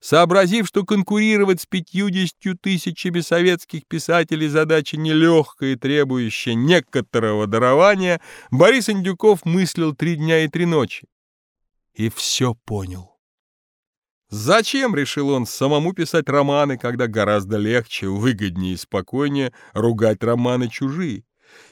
Сообразив, что конкурировать с пятьюдесятью тысячами советских писателей задача нелегкая и требующая некоторого дарования, Борис Индюков мыслил три дня и три ночи. И все понял. Зачем, решил он, самому писать романы, когда гораздо легче, выгоднее и спокойнее ругать романы чужие?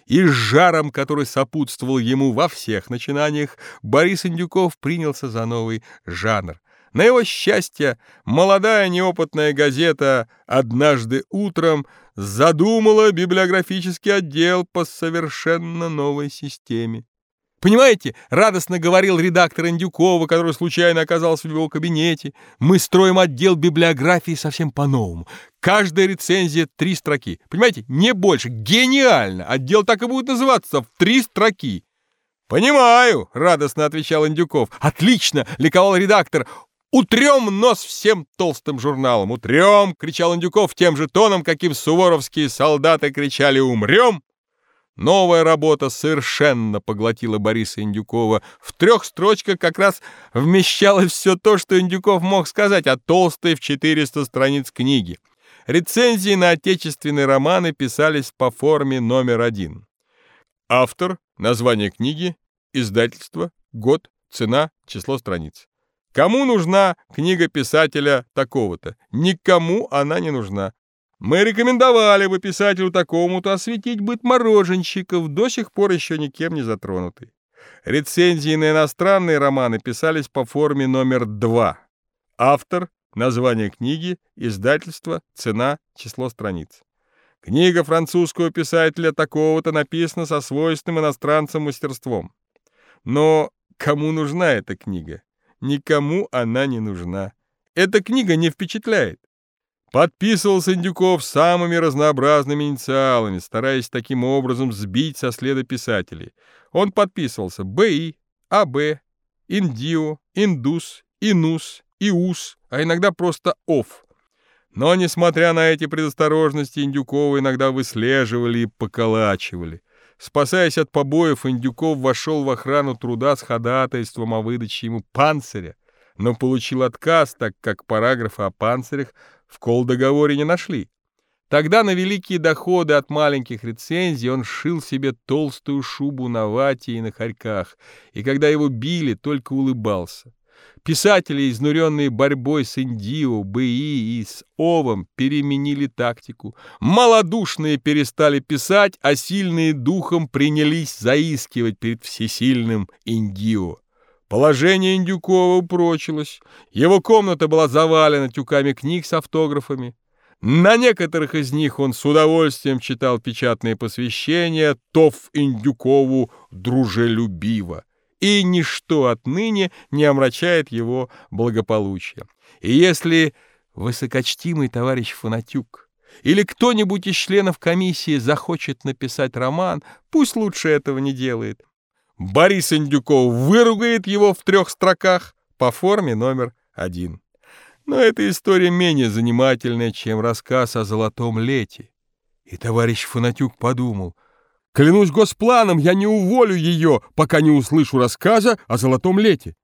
И с жаром, который сопутствовал ему во всех начинаниях, Борис Индюков принялся за новый жанр на его счастье, молодая неопытная газета «Однажды утром» задумала библиографический отдел по совершенно новой системе. «Понимаете, — радостно говорил редактор Индюкова, который случайно оказался в его кабинете, — мы строим отдел библиографии совсем по-новому. Каждая рецензия — три строки. Понимаете, не больше. Гениально! Отдел так и будет называться — в три строки». «Понимаю», — радостно отвечал Индюков. «Отлично!» — ликовал редактор. «Утрем нос всем толстым журналом! Утрем!» — кричал Индюков тем же тоном, каким суворовские солдаты кричали «Умрем!». Новая работа совершенно поглотила Бориса Индюкова. В трех строчках как раз вмещалось все то, что Индюков мог сказать о толстой в 400 страниц книги. Рецензии на отечественные романы писались по форме номер один. Автор, название книги, издательство, год, цена, число страниц. Кому нужна книга писателя такого-то? Никому она не нужна. Мы рекомендовали бы писателю такому-то осветить быт мороженщиков, до сих пор еще никем не затронутый. Рецензии на иностранные романы писались по форме номер два. Автор, название книги, издательство, цена, число страниц. Книга французского писателя такого-то написана со свойственным иностранцам мастерством. Но кому нужна эта книга? Никому она не нужна. Эта книга не впечатляет. Подписывался Индюков самыми разнообразными инициалами, стараясь таким образом сбить со следа писателей. Он подписывался БИ, АБ, Индио, Индус, Инус, Иус, а иногда просто ОФ. Но, несмотря на эти предосторожности, Индюкова иногда выслеживали и поколачивали. Спасаясь от побоев, Индюков вошел в охрану труда с ходатайством о выдаче ему панциря, но получил отказ, так как параграфы о панцирях в кол-договоре не нашли. Тогда на великие доходы от маленьких рецензий он шил себе толстую шубу на вате и на хорьках, и когда его били, только улыбался. Писатели, изнуренные борьбой с Индио, БИ и с Овом, переменили тактику. Малодушные перестали писать, а сильные духом принялись заискивать перед всесильным Индио. Положение Индюкова упрочилось. Его комната была завалена тюками книг с автографами. На некоторых из них он с удовольствием читал печатные посвящения «Тов Индюкову дружелюбиво» и ничто отныне не омрачает его благополучие. И если высокочтимый товарищ Фанатюк или кто-нибудь из членов комиссии захочет написать роман, пусть лучше этого не делает. Борис Индюков выругает его в трех строках по форме номер один. Но эта история менее занимательная, чем рассказ о золотом лете. И товарищ Фанатюк подумал — Клянусь госпланом, я не уволю ее, пока не услышу рассказа о золотом лете.